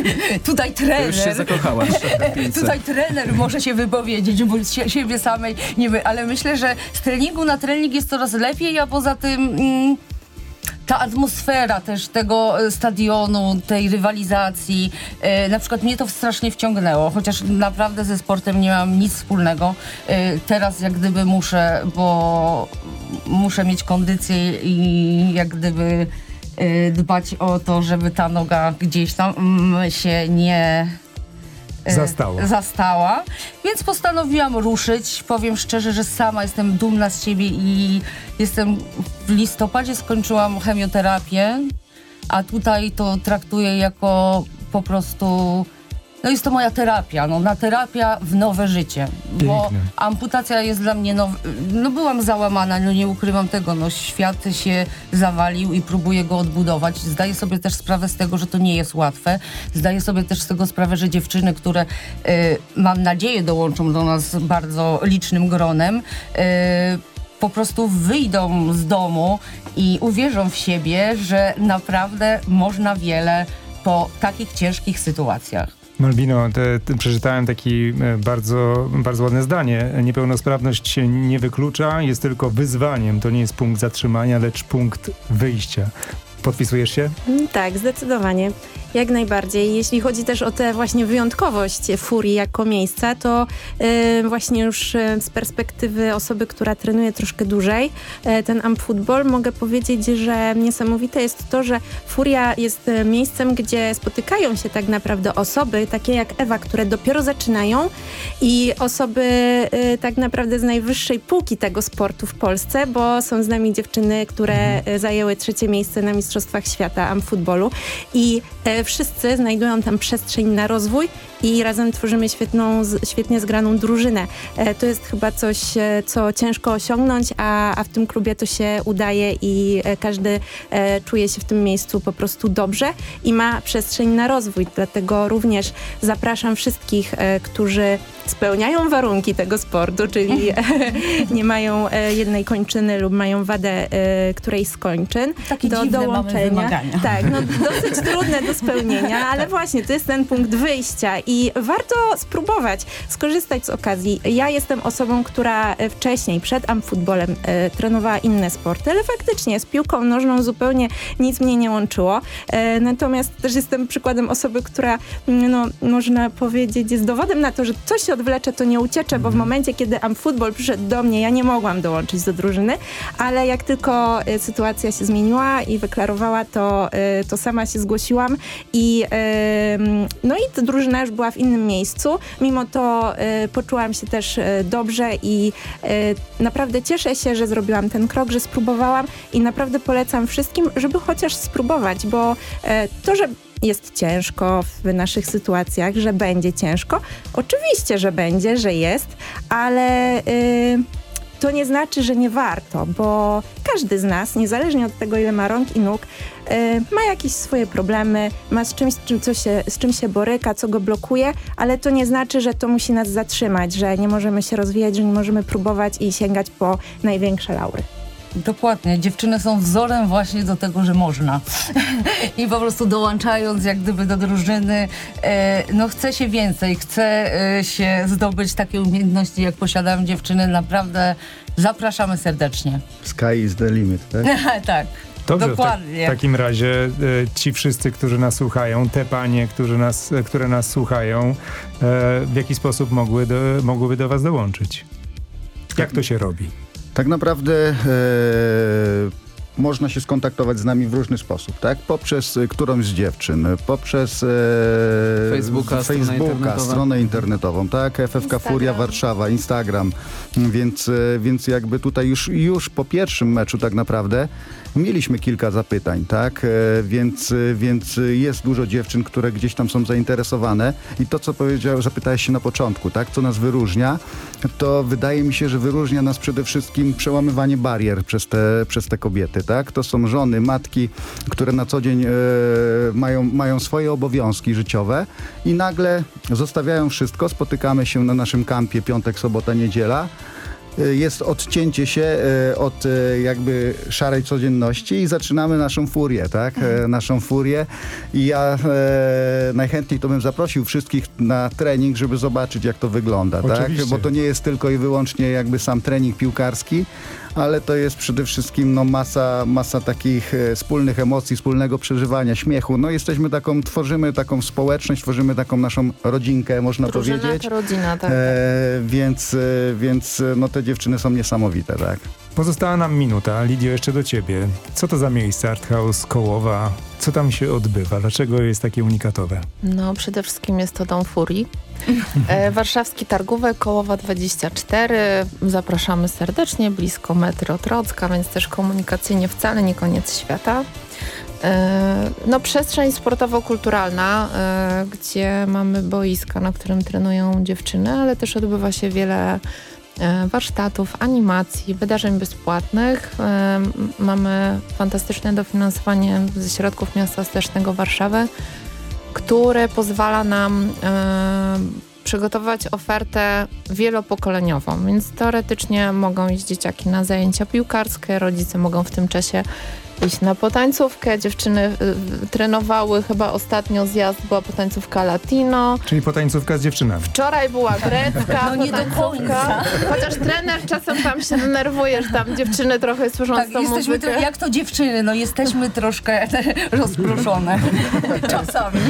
[LAUGHS] tutaj trener... już się zakochałaś [LAUGHS] piłce. Tutaj trener może się wypowiedzieć, bo siebie samej nie ale myślę, że z treningu na trening jest coraz lepiej, a poza tym mm, ta atmosfera też tego e, stadionu, tej rywalizacji, e, na przykład mnie to strasznie wciągnęło, chociaż naprawdę ze sportem nie mam nic wspólnego. E, teraz jak gdyby muszę, bo muszę mieć kondycję i jak gdyby e, dbać o to, żeby ta noga gdzieś tam mm, się nie Zastała. zastała. Więc postanowiłam ruszyć. Powiem szczerze, że sama jestem dumna z siebie i jestem w listopadzie skończyłam chemioterapię, a tutaj to traktuję jako po prostu. No jest to moja terapia, no na terapia w nowe życie. Bo Piękne. amputacja jest dla mnie, no, no byłam załamana, no nie ukrywam tego, no świat się zawalił i próbuję go odbudować. Zdaję sobie też sprawę z tego, że to nie jest łatwe. Zdaję sobie też z tego sprawę, że dziewczyny, które y, mam nadzieję dołączą do nas bardzo licznym gronem, y, po prostu wyjdą z domu i uwierzą w siebie, że naprawdę można wiele po takich ciężkich sytuacjach. Malwino, te, te, przeczytałem takie bardzo, bardzo ładne zdanie. Niepełnosprawność się nie wyklucza, jest tylko wyzwaniem. To nie jest punkt zatrzymania, lecz punkt wyjścia. Podpisujesz się? Mm, Tak, zdecydowanie. Jak najbardziej. Jeśli chodzi też o tę właśnie wyjątkowość Furii jako miejsca, to y, właśnie już y, z perspektywy osoby, która trenuje troszkę dłużej y, ten amp football, mogę powiedzieć, że niesamowite jest to, że Furia jest miejscem, gdzie spotykają się tak naprawdę osoby, takie jak Ewa, które dopiero zaczynają i osoby tak naprawdę z najwyższej półki tego sportu w Polsce, bo są z nami dziewczyny, które y, zajęły trzecie miejsce na Mistrzostwach Świata amp footballu i e, wszyscy znajdują tam przestrzeń na rozwój i razem tworzymy świetną, świetnie zgraną drużynę. E, To jest chyba coś, e, co ciężko osiągnąć, a, a w tym klubie to się udaje i e, każdy czuje się w tym miejscu po prostu dobrze i ma przestrzeń na rozwój. Dlatego również zapraszam wszystkich, którzy spełniają warunki tego sportu, czyli [LAUGHS] [LAUGHS] nie mają jednej kończyny lub mają wadę e, której z kończyn Takie do dołączenia. wymagania. Tak, no [LAUGHS] dosyć trudne do spełnienia, [LAUGHS] ale właśnie to jest ten punkt wyjścia i warto spróbować skorzystać z okazji. Ja jestem osobą, która e, wcześniej, przed amfutbolem e, trenowała inne sporty, ale faktycznie z piłką nożną zupełnie nic mnie nie łączyło. E, natomiast też jestem przykładem osoby, która, mm, no, można powiedzieć, jest dowodem na to, że coś się odwlecze, to nie uciecze, bo w momencie, kiedy amfutbol przyszedł do mnie, ja nie mogłam dołączyć do drużyny, ale jak tylko e, sytuacja się zmieniła i wyklarowała, to, e, to sama się zgłosiłam i no i drużyna już była w innym miejscu. Mimo to e, poczułam się też e, dobrze i e, naprawdę cieszę się, że zrobiłam ten krok, że spróbowałam i naprawdę polecam wszystkim, żeby chociaż spróbować, bo to, że jest ciężko w naszych sytuacjach, że będzie ciężko. Oczywiście, że będzie, że jest, ale y, to nie znaczy, że nie warto, bo każdy z nas, niezależnie od tego, ile ma rąk i nóg, y, ma jakieś swoje problemy, ma z czymś, czym, co się, z czym się boryka, co go blokuje, ale to nie znaczy, że to musi nas zatrzymać, że nie możemy się rozwijać, że nie możemy próbować i sięgać po największe laury. Dokładnie. Dziewczyny są wzorem właśnie do tego, że można. [LAUGHS] I po prostu dołączając jak gdyby do drużyny, e, no chce się więcej, chce e, się zdobyć takie umiejętności, jak posiadają dziewczyny. Naprawdę zapraszamy serdecznie. Sky is the limit, tak? [LAUGHS] tak. Dobrze, w, tak, Dokładnie. w takim razie e, ci wszyscy, którzy nas słuchają, te panie, którzy nas, e, które nas słuchają, e, w jaki sposób mogły do, mogłyby do was dołączyć? Jak to się robi? Tak naprawdę e, można się skontaktować z nami w różny sposób, tak? Poprzez którąś z dziewczyn, poprzez e, Facebooka, stronę Facebooka internetową. stronę internetową, tak? FFK Furia Warszawa, Instagram, więc, e, więc jakby tutaj już, już po pierwszym meczu tak naprawdę mieliśmy kilka zapytań, tak? E, Więc, e, więc jest dużo dziewczyn, które gdzieś tam są zainteresowane i to, co powiedział, zapytałeś się na początku, tak? Co nas wyróżnia, to wydaje mi się, że wyróżnia nas przede wszystkim przełamywanie barier przez te, przez te kobiety, tak? To są żony, matki, które na co dzień e, mają, mają swoje obowiązki życiowe i nagle zostawiają wszystko, spotykamy się na naszym kampie piątek, sobota, niedziela jest odcięcie się y, od y, jakby szarej codzienności i zaczynamy naszą furię, tak? E, Naszą furię i ja e, najchętniej to bym zaprosił wszystkich na trening, żeby zobaczyć jak to wygląda, tak? Oczywiście. Bo to nie jest tylko i wyłącznie jakby sam trening piłkarski, ale to jest przede wszystkim no, masa, masa takich e, wspólnych emocji, wspólnego przeżywania, śmiechu. No jesteśmy taką, tworzymy taką społeczność, tworzymy taką naszą rodzinkę, można Drużyna powiedzieć. to rodzina, tak. E, więc, e, więc e, no te dziewczyny są niesamowite, tak. Pozostała nam minuta. Lidio, jeszcze do ciebie. Co to za miejsce Art House Kołowa? Co tam się odbywa? Dlaczego jest takie unikatowe? No, przede wszystkim jest to Dom Furii. [LAUGHS] E, warszawski Targówek, Kołowa 24. Zapraszamy serdecznie, blisko metro Trocka, więc też komunikacyjnie wcale nie koniec świata. E, no, przestrzeń sportowo-kulturalna, e, gdzie mamy boiska, na którym trenują dziewczyny, ale też odbywa się wiele warsztatów, animacji, wydarzeń bezpłatnych. Mamy fantastyczne dofinansowanie ze środków miasta stołecznego Warszawy, które pozwala nam e, przygotować ofertę wielopokoleniową, więc teoretycznie mogą iść dzieciaki na zajęcia piłkarskie, rodzice mogą w tym czasie iść na potańcówkę, dziewczyny y, y, trenowały, chyba ostatnio zjazd była potańcówka latino, Czyli potańcówka z dziewczynami. Wczoraj była grecka, No nie do końca. Chociaż trener czasem tam się denerwuje, że tam dziewczyny trochę słyszą Tak, z tą jesteśmy muzykę. jak to dziewczyny, no jesteśmy troszkę [LAUGHS] rozproszone [LAUGHS] czasami.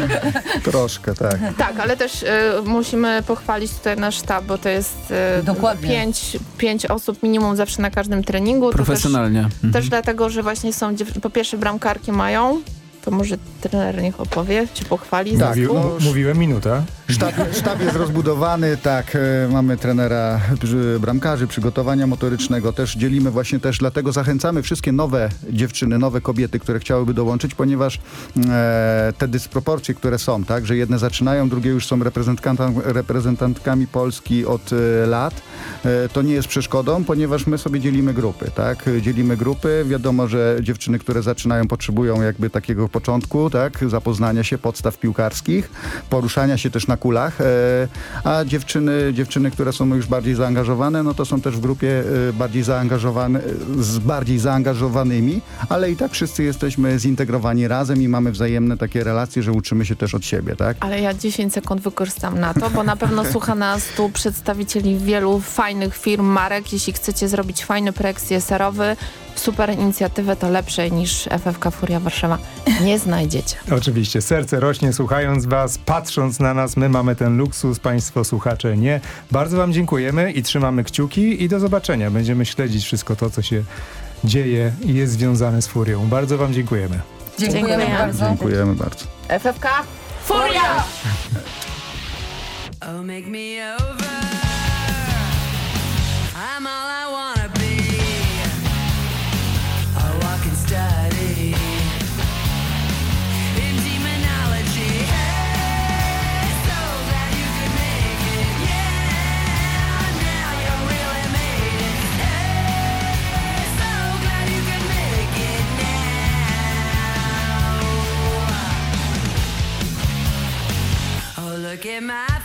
Troszkę, tak. Tak, ale też y, musimy pochwalić tutaj nasz sztab, bo to jest y, Dokładnie. Pięć, pięć osób minimum zawsze na każdym treningu. To Profesjonalnie. Też, Mhm. też dlatego, że właśnie są, po pierwsze bramkarki mają to może trener niech opowie, czy pochwali Tak, zespół. no, Mówiłem minuta. Sztab, sztab jest rozbudowany, tak, e, mamy trenera bramkarzy, przygotowania motorycznego, też dzielimy właśnie też, dlatego zachęcamy wszystkie nowe dziewczyny, nowe kobiety, które chciałyby dołączyć, ponieważ e, te dysproporcje, które są, tak, że jedne zaczynają, drugie już są reprezentantkami, reprezentantkami Polski od e, lat, e, to nie jest przeszkodą, ponieważ my sobie dzielimy grupy, tak, dzielimy grupy, wiadomo, że dziewczyny, które zaczynają potrzebują jakby takiego początku, tak, zapoznania się, podstaw piłkarskich, poruszania się też na kulach, e, a dziewczyny, dziewczyny, które są już bardziej zaangażowane, no to są też w grupie e, bardziej zaangażowane, z bardziej zaangażowanymi, ale i tak wszyscy jesteśmy zintegrowani razem i mamy wzajemne takie relacje, że uczymy się też od siebie, tak? Ale ja 10 sekund wykorzystam na to, bo na pewno słucha nas tu przedstawicieli wielu fajnych firm, marek. Jeśli chcecie zrobić fajny projekt CSR-owy, super inicjatywę, to lepszej niż FFK Furia Warszawa nie [LAUGHS] znajdziecie. Oczywiście, serce rośnie słuchając was, patrząc na nas, my mamy ten luksus, państwo słuchacze nie. Bardzo wam dziękujemy i trzymamy kciuki i do zobaczenia. Będziemy śledzić wszystko to, co się dzieje i jest związane z Furią. Bardzo wam dziękujemy. Dziękujemy, Dziękujemy. bardzo. Dziękujemy bardzo. FFK Furia! Oh, make me over. Now. Oh, look at my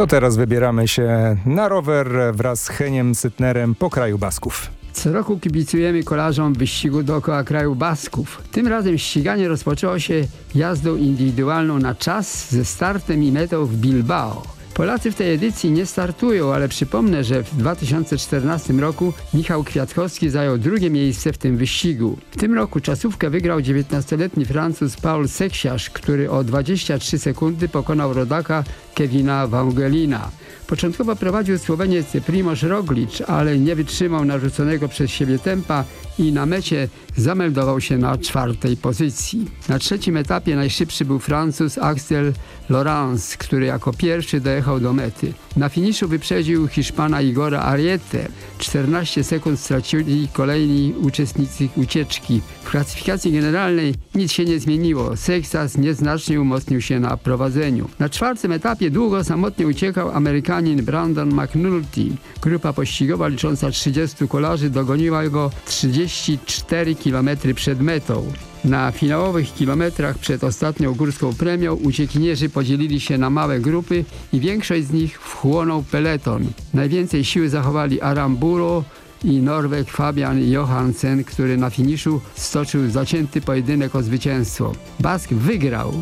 To teraz wybieramy się na rower wraz z Heniem Sytnerem po kraju Basków. Co roku kibicujemy kolarzom wyścigu dookoła kraju Basków. Tym razem ściganie rozpoczęło się jazdą indywidualną na czas ze startem i metą w Bilbao. Polacy w tej edycji nie startują, ale przypomnę, że w 2014 roku Michał Kwiatkowski zajął drugie miejsce w tym wyścigu. W tym roku czasówkę wygrał 19-letni Francuz Paul Seksiarz, który o 23 sekundy pokonał rodaka Kevina Wangelina. Początkowo prowadził Słoweniec Primoz Roglic, ale nie wytrzymał narzuconego przez siebie tempa i na mecie zameldował się na czwartej pozycji. Na trzecim etapie najszybszy był Francuz Axel Laurence, który jako pierwszy dojechał do mety. Na finiszu wyprzedził Hiszpana Igora Ariete. 14 sekund stracili kolejni uczestnicy ucieczki. W klasyfikacji generalnej nic się nie zmieniło. Seksas nieznacznie umocnił się na prowadzeniu. Na czwartym etapie niedługo samotnie uciekał Amerykanin Brandon McNulty. Grupa pościgowa licząca 30 kolarzy dogoniła go 34 km przed metą. Na finałowych kilometrach przed ostatnią górską premią uciekinierzy podzielili się na małe grupy i większość z nich wchłonął peleton. Najwięcej siły zachowali Aramburo i Norweg Fabian Johansen, który na finiszu stoczył zacięty pojedynek o zwycięstwo. Bask wygrał,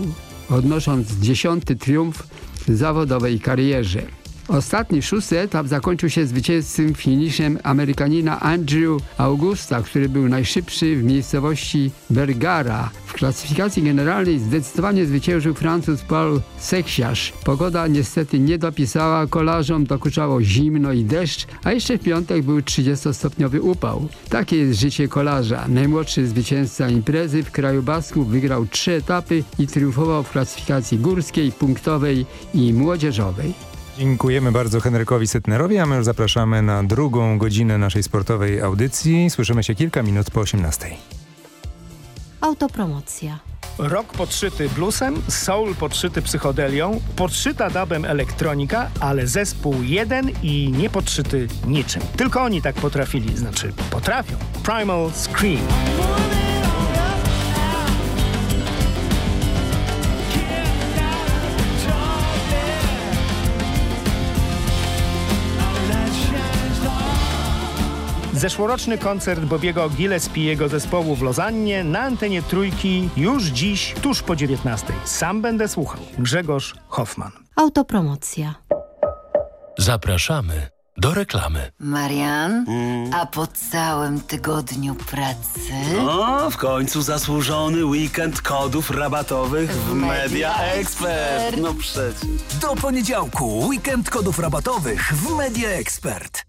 odnosząc dziesiąty triumf zawodowej karierze. Ostatni, szósty etap zakończył się zwycięzcą finiszem Amerykanina Andrew Augusta, który był najszybszy w miejscowości Bergara. W klasyfikacji generalnej zdecydowanie zwyciężył Francuz Paul Seksiarz. Pogoda niestety nie dopisała kolarzom, dokuczało zimno i deszcz, a jeszcze w piątek był 30-stopniowy upał. Takie jest życie kolarza. Najmłodszy zwycięzca imprezy w kraju Basku wygrał trzy etapy i triumfował w klasyfikacji górskiej, punktowej i młodzieżowej. Dziękujemy bardzo Henrykowi Sytnerowi, a my już zapraszamy na drugą godzinę naszej sportowej audycji. Słyszymy się kilka minut po 18. Autopromocja. Rock podszyty bluesem, soul podszyty psychodelią, podszyta dubem elektronika, ale zespół jeden i nie podszyty niczym. Tylko oni tak potrafili, znaczy potrafią. Primal Scream. Zeszłoroczny koncert Bobiego Gillespiego zespołu w Lozannie na antenie Trójki już dziś, tuż po 19. Sam będę słuchał. Grzegorz Hoffman. Autopromocja. Zapraszamy do reklamy. Marian, a po całym tygodniu pracy... O, w końcu zasłużony weekend kodów rabatowych w Media Expert. No przecież. Do poniedziałku weekend kodów rabatowych w Media Expert.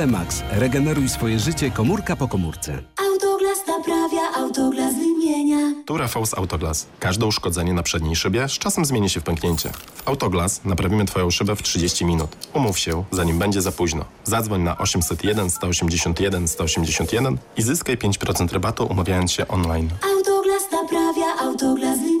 Max. Regeneruj swoje życie komórka po komórce. Autoglas naprawia, autoglas wymienia. Tu Rafał z Autoglas. Każde uszkodzenie na przedniej szybie z czasem zmieni się w pęknięcie. W Autoglas naprawimy Twoją szybę w 30 minut. Umów się, zanim będzie za późno. Zadzwoń na 801 181 181 i zyskaj 5% rabatu umawiając się online. Autoglas naprawia, autoglas wymienia.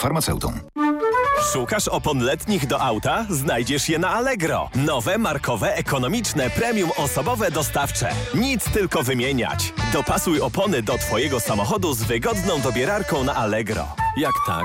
farmaceutą. Szukasz opon letnich do auta? Znajdziesz je na Allegro. Nowe, markowe, ekonomiczne, premium osobowe dostawcze. Nic tylko wymieniać. Dopasuj opony do Twojego samochodu z wygodną dobierarką na Allegro. Jak tak,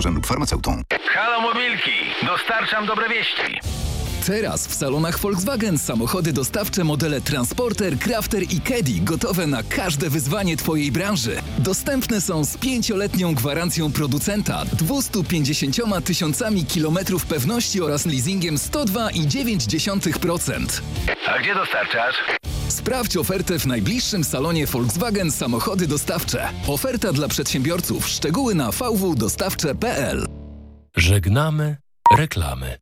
lekarzem lub farmaceutą. Halo Mobilki, dostarczam dobre wieści. Teraz w salonach Volkswagen samochody dostawcze modele Transporter, Crafter i Caddy gotowe na każde wyzwanie Twojej branży. Dostępne są z pięcioletnią gwarancją producenta, 250 tysiącami kilometrów pewności oraz leasingiem 102,9%. A gdzie dostarczasz? Sprawdź ofertę w najbliższym salonie Volkswagen Samochody Dostawcze. Oferta dla przedsiębiorców. Szczegóły na vwdostawcze.pl Żegnamy reklamy.